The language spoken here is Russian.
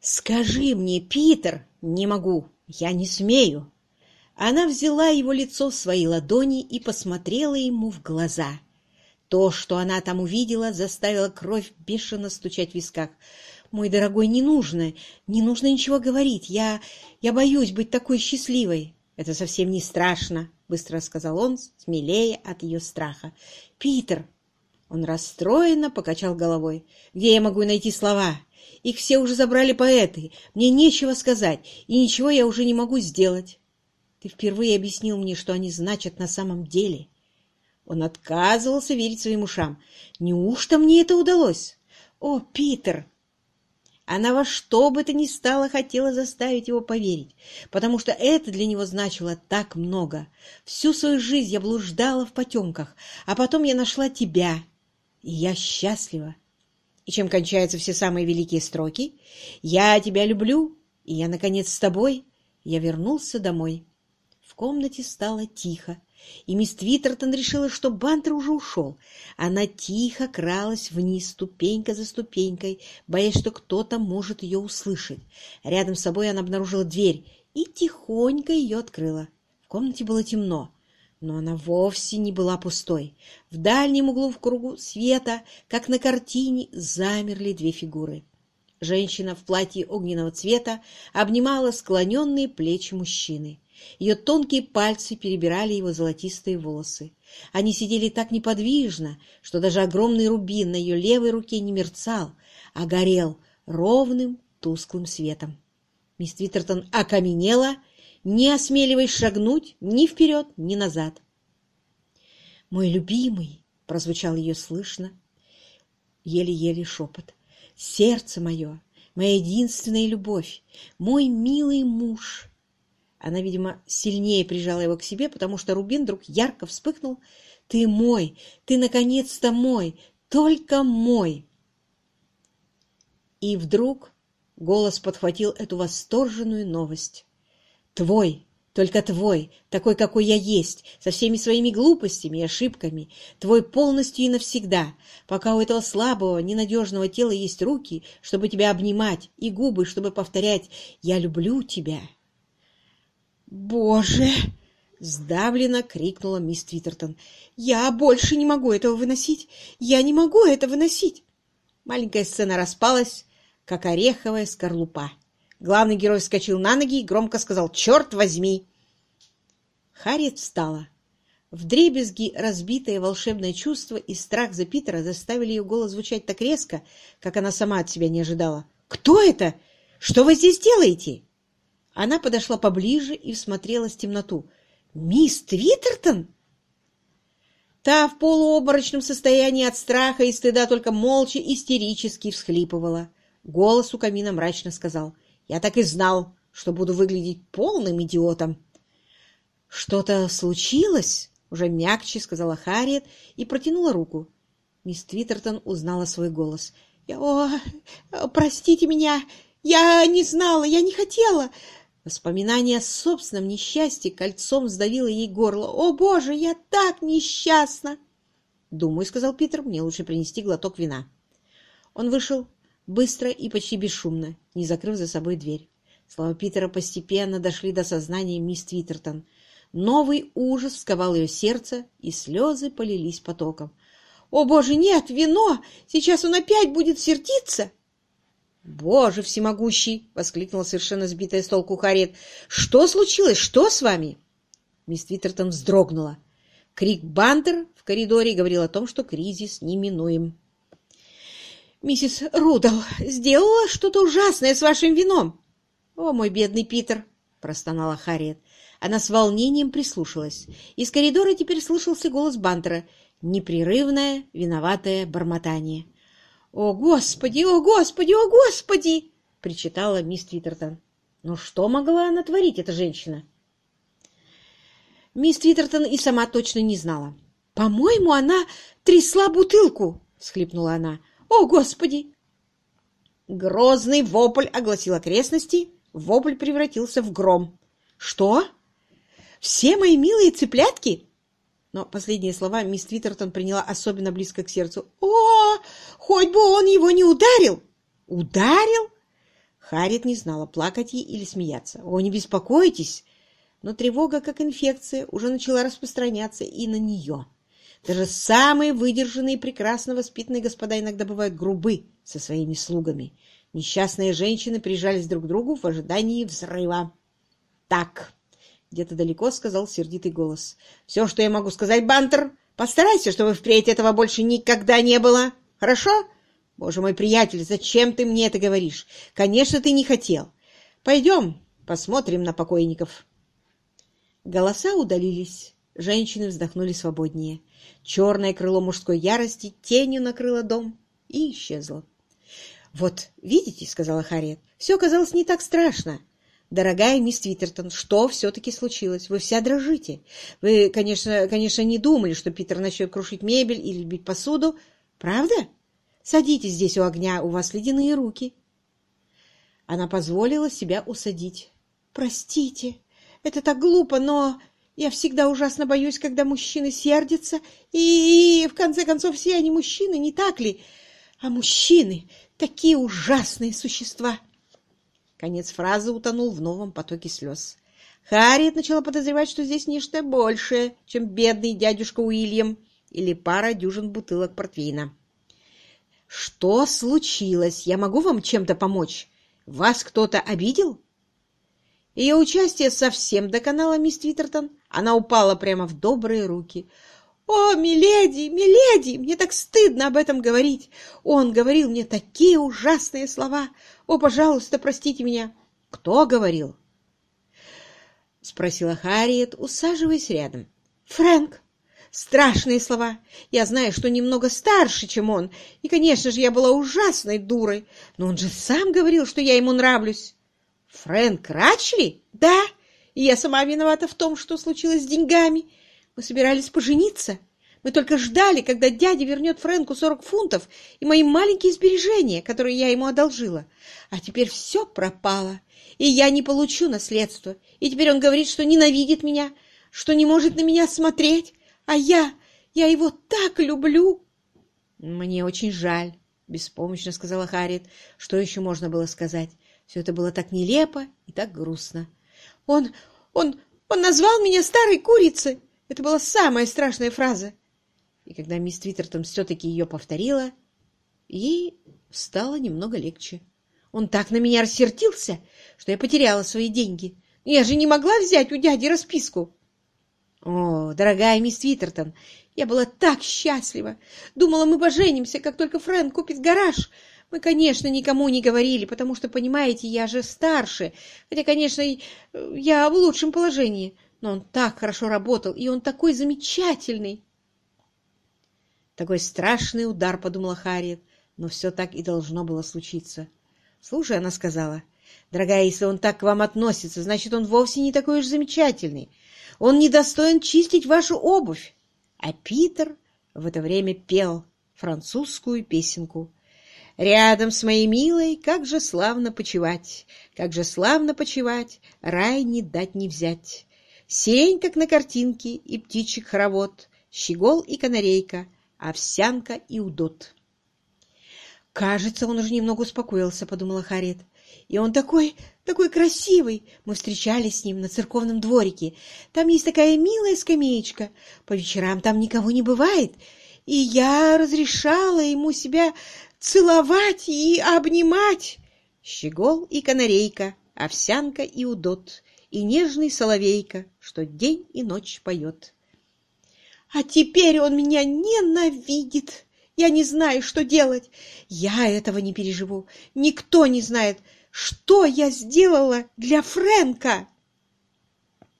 «Скажи мне, Питер!» «Не могу! Я не смею!» Она взяла его лицо в свои ладони и посмотрела ему в глаза. То, что она там увидела, заставило кровь бешено стучать в висках. «Мой дорогой, не нужно, не нужно ничего говорить. Я, я боюсь быть такой счастливой». «Это совсем не страшно», — быстро сказал он, смелее от ее страха. «Питер!» Он расстроенно покачал головой. «Где я могу найти слова? Их все уже забрали поэты. Мне нечего сказать, и ничего я уже не могу сделать. Ты впервые объяснил мне, что они значат на самом деле». Он отказывался верить своим ушам. «Неужто мне это удалось?» «О, Питер!» Она во что бы то ни стало хотела заставить его поверить, потому что это для него значило так много. Всю свою жизнь я блуждала в потемках, а потом я нашла тебя, я счастлива. И чем кончаются все самые великие строки? «Я тебя люблю, и я, наконец, с тобой». Я вернулся домой. В комнате стало тихо и мисс Твиттертон решила, что Бантер уже ушел. Она тихо кралась вниз, ступенька за ступенькой, боясь, что кто-то может ее услышать. Рядом с собой она обнаружила дверь и тихонько ее открыла. В комнате было темно, но она вовсе не была пустой. В дальнем углу в кругу света, как на картине, замерли две фигуры. Женщина в платье огненного цвета обнимала склоненные плечи мужчины. Ее тонкие пальцы перебирали его золотистые волосы. Они сидели так неподвижно, что даже огромный рубин на ее левой руке не мерцал, а горел ровным тусклым светом. Мисс Твиттертон окаменела, не осмеливаясь шагнуть ни вперед, ни назад. «Мой любимый!» — прозвучал ее слышно, еле-еле шепот. «Сердце мое, моя единственная любовь, мой милый муж!» Она, видимо, сильнее прижала его к себе, потому что Рубин вдруг ярко вспыхнул. «Ты мой! Ты, наконец-то, мой! Только мой!» И вдруг голос подхватил эту восторженную новость. «Твой! Только твой, такой, какой я есть, со всеми своими глупостями и ошибками, твой полностью и навсегда, пока у этого слабого, ненадежного тела есть руки, чтобы тебя обнимать, и губы, чтобы повторять «Я люблю тебя». «Боже!» — сдавленно крикнула мисс Твиттертон. «Я больше не могу этого выносить! Я не могу это выносить!» Маленькая сцена распалась, как ореховая скорлупа. Главный герой вскочил на ноги и громко сказал «Черт возьми!» Харриет встала. Вдребезги разбитое волшебное чувство и страх за Питера заставили ее голос звучать так резко, как она сама от себя не ожидала. «Кто это? Что вы здесь делаете?» Она подошла поближе и всмотрелась в темноту. «Мисс Твиттертон?» Та в полуобморочном состоянии от страха и стыда только молча истерически всхлипывала. Голос у камина мрачно сказал. «Я так и знал, что буду выглядеть полным идиотом». «Что-то случилось?» — уже мягче сказала Харриет и протянула руку. Мисс Твиттертон узнала свой голос. «О, простите меня! Я не знала, я не хотела! Воспоминание о собственном несчастье кольцом сдавило ей горло. «О, Боже, я так несчастна!» «Думаю», — сказал Питер, — «мне лучше принести глоток вина». Он вышел быстро и почти бесшумно, не закрыв за собой дверь. Слова Питера постепенно дошли до сознания мисс Твиттертон. Новый ужас сковал ее сердце, и слезы полились потоком. «О, Боже, нет, вино! Сейчас он опять будет сердиться!» «Боже всемогущий!» — воскликнула совершенно сбитая с толку Харриет. «Что случилось? Что с вами?» Мисс Твиттертон вздрогнула. Крик Бантер в коридоре говорил о том, что кризис неминуем. «Миссис Рудал сделала что-то ужасное с вашим вином!» «О, мой бедный Питер!» — простонала Харриет. Она с волнением прислушалась. Из коридора теперь слышался голос Бантера. Непрерывное, виноватое бормотание. «О, Господи! О, Господи! О, Господи!» — причитала мисс Твиттертон. «Ну что могла она творить, эта женщина?» Мисс Твиттертон и сама точно не знала. «По-моему, она трясла бутылку!» — всхлипнула она. «О, Господи!» Грозный вопль огласил окрестности. Вопль превратился в гром. «Что? Все мои милые цыплятки но последние слова мисс Твиттертон приняла особенно близко к сердцу. «О, хоть бы он его не ударил!» «Ударил?» Харриет не знала, плакать ей или смеяться. «О, не беспокойтесь!» Но тревога, как инфекция, уже начала распространяться и на нее. Даже самые выдержанные и прекрасно воспитанные господа иногда бывают грубы со своими слугами. Несчастные женщины прижались друг к другу в ожидании взрыва. «Так!» — где-то далеко сказал сердитый голос. «Все, что я могу сказать, Бантер, постарайся, чтобы впредь этого больше никогда не было. Хорошо?» Боже мой приятель, зачем ты мне это говоришь? Конечно, ты не хотел. Пойдем, посмотрим на покойников. Голоса удалились. Женщины вздохнули свободнее. Черное крыло мужской ярости тенью накрыло дом и исчезло. «Вот, видите, — сказала Харриет, — все оказалось не так страшно. Дорогая мисс Твиттертон, что все-таки случилось? Вы вся дрожите. Вы, конечно, конечно, не думали, что Питер начнет крушить мебель или бить посуду. Правда?» Садитесь здесь у огня, у вас ледяные руки. Она позволила себя усадить. Простите, это так глупо, но я всегда ужасно боюсь, когда мужчины сердятся, и, в конце концов все они мужчины, не так ли? А мужчины — такие ужасные существа. Конец фразы утонул в новом потоке слез. Харриет начала подозревать, что здесь нечто большее, чем бедный дядюшка Уильям или пара дюжин бутылок портвейна. «Что случилось? Я могу вам чем-то помочь? Вас кто-то обидел?» Ее участие совсем доконало мисс Твиттертон. Она упала прямо в добрые руки. «О, миледи, миледи, мне так стыдно об этом говорить! Он говорил мне такие ужасные слова! О, пожалуйста, простите меня!» «Кто говорил?» — спросила Харриет, усаживаясь рядом. «Фрэнк!» Страшные слова. Я знаю, что немного старше, чем он, и, конечно же, я была ужасной дурой, но он же сам говорил, что я ему нравлюсь. Фрэнк Рачли? Да, и я сама виновата в том, что случилось с деньгами. Мы собирались пожениться. Мы только ждали, когда дядя вернет Фрэнку сорок фунтов и мои маленькие сбережения, которые я ему одолжила. А теперь все пропало, и я не получу наследство. И теперь он говорит, что ненавидит меня, что не может на меня смотреть, а я, я его так люблю!» «Мне очень жаль», — беспомощно сказала Харриет. Что еще можно было сказать? Все это было так нелепо и так грустно. «Он, он, он назвал меня старой курицей!» Это была самая страшная фраза. И когда мисс Твиттертон все-таки ее повторила, ей стало немного легче. Он так на меня рассердился, что я потеряла свои деньги. Я же не могла взять у дяди расписку. О, дорогая мисс Твиттертон, я была так счастлива. Думала, мы поженимся, как только Фрэнк купит гараж. Мы, конечно, никому не говорили, потому что, понимаете, я же старше. Хотя, конечно, я в лучшем положении. Но он так хорошо работал, и он такой замечательный. Такой страшный удар, подумала Харриет, но все так и должно было случиться. Слушай, она сказала, дорогая, если он так к вам относится, значит, он вовсе не такой уж замечательный. Он недостоин чистить вашу обувь. А Питер в это время пел французскую песенку. Рядом с моей милой, как же славно почевать, как же славно почевать, рай не дать не взять. Сень, как на картинке, и птичек хоровод, щегол и канарейка, овсянка и удот. «Кажется, он уже немного успокоился», — подумала Харриет. И он такой, такой красивый. Мы встречались с ним на церковном дворике. Там есть такая милая скамеечка. По вечерам там никого не бывает. И я разрешала ему себя целовать и обнимать. Щегол и канарейка, овсянка и удот, и нежный соловейка, что день и ночь поет. А теперь он меня ненавидит. Я не знаю, что делать. Я этого не переживу. Никто не знает, что я сделала для Фрэнка?